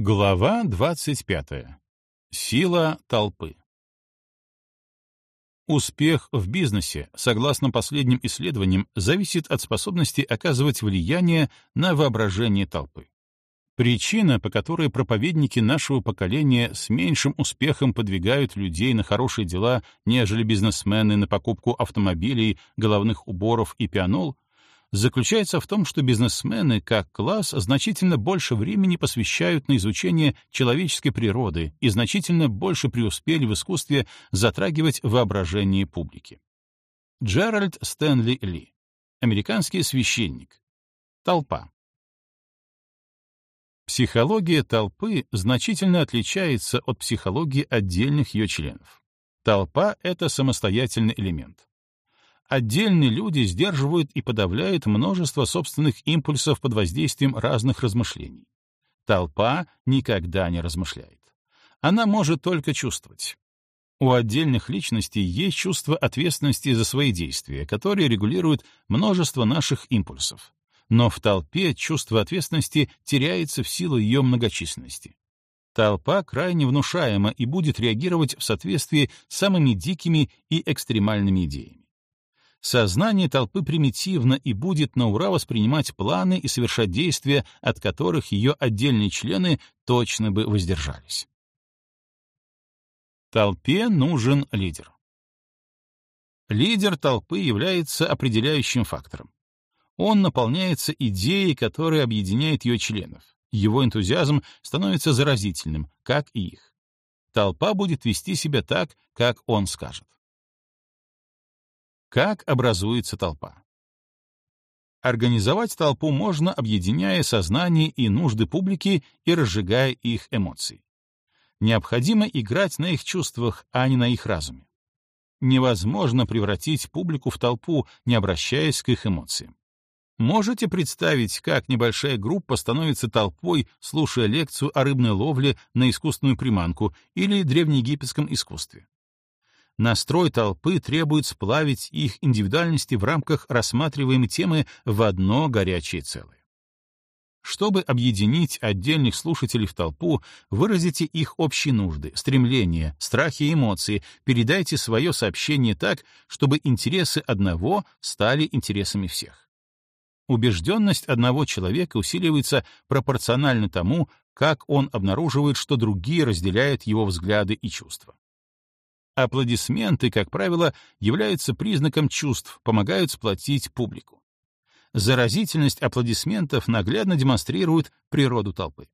Глава 25. Сила толпы. Успех в бизнесе, согласно последним исследованиям, зависит от способности оказывать влияние на воображение толпы. Причина, по которой проповедники нашего поколения с меньшим успехом подвигают людей на хорошие дела, нежели бизнесмены на покупку автомобилей, головных уборов и пианол — заключается в том, что бизнесмены как класс значительно больше времени посвящают на изучение человеческой природы и значительно больше преуспели в искусстве затрагивать воображение публики. Джеральд Стэнли Ли. Американский священник. Толпа. Психология толпы значительно отличается от психологии отдельных ее членов. Толпа — это самостоятельный элемент. Отдельные люди сдерживают и подавляют множество собственных импульсов под воздействием разных размышлений. Толпа никогда не размышляет. Она может только чувствовать. У отдельных личностей есть чувство ответственности за свои действия, которые регулируют множество наших импульсов. Но в толпе чувство ответственности теряется в силу ее многочисленности. Толпа крайне внушаема и будет реагировать в соответствии с самыми дикими и экстремальными идеями. Сознание толпы примитивно и будет на ура воспринимать планы и совершать действия, от которых ее отдельные члены точно бы воздержались. Толпе нужен лидер. Лидер толпы является определяющим фактором. Он наполняется идеей, которая объединяет ее членов. Его энтузиазм становится заразительным, как и их. Толпа будет вести себя так, как он скажет. Как образуется толпа? Организовать толпу можно, объединяя сознание и нужды публики и разжигая их эмоции. Необходимо играть на их чувствах, а не на их разуме. Невозможно превратить публику в толпу, не обращаясь к их эмоциям. Можете представить, как небольшая группа становится толпой, слушая лекцию о рыбной ловле на искусственную приманку или древнеегипетском искусстве? Настрой толпы требует сплавить их индивидуальности в рамках рассматриваемой темы в одно горячее целое. Чтобы объединить отдельных слушателей в толпу, выразите их общие нужды, стремления, страхи и эмоции, передайте свое сообщение так, чтобы интересы одного стали интересами всех. Убежденность одного человека усиливается пропорционально тому, как он обнаруживает, что другие разделяют его взгляды и чувства. Аплодисменты, как правило, являются признаком чувств, помогают сплотить публику. Заразительность аплодисментов наглядно демонстрирует природу толпы.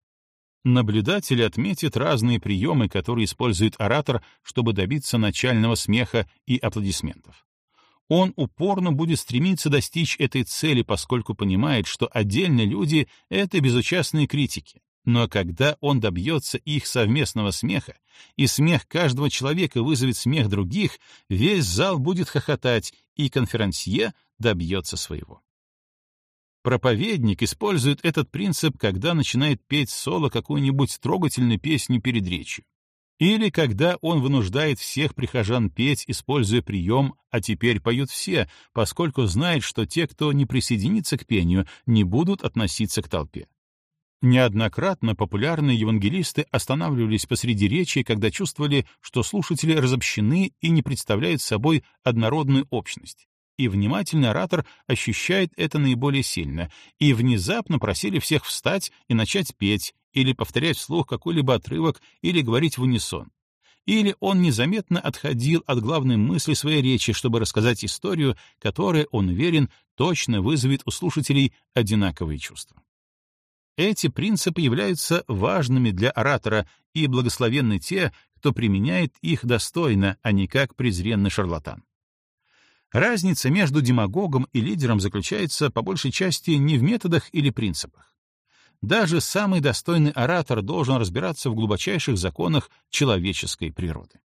Наблюдатели отметят разные приемы, которые использует оратор, чтобы добиться начального смеха и аплодисментов. Он упорно будет стремиться достичь этой цели, поскольку понимает, что отдельные люди — это безучастные критики, но когда он добьется их совместного смеха, и смех каждого человека вызовет смех других, весь зал будет хохотать, и конферансье добьется своего. Проповедник использует этот принцип, когда начинает петь соло какую-нибудь трогательную песню перед речью. Или когда он вынуждает всех прихожан петь, используя прием «а теперь поют все», поскольку знает, что те, кто не присоединится к пению, не будут относиться к толпе. Неоднократно популярные евангелисты останавливались посреди речи, когда чувствовали, что слушатели разобщены и не представляют собой однородную общность. И внимательный оратор ощущает это наиболее сильно, и внезапно просили всех встать и начать петь, или повторять вслух какой-либо отрывок, или говорить в унисон. Или он незаметно отходил от главной мысли своей речи, чтобы рассказать историю, которая, он уверен, точно вызовет у слушателей одинаковые чувства. Эти принципы являются важными для оратора, и благословенны те, кто применяет их достойно, а не как презренный шарлатан. Разница между демагогом и лидером заключается по большей части не в методах или принципах. Даже самый достойный оратор должен разбираться в глубочайших законах человеческой природы.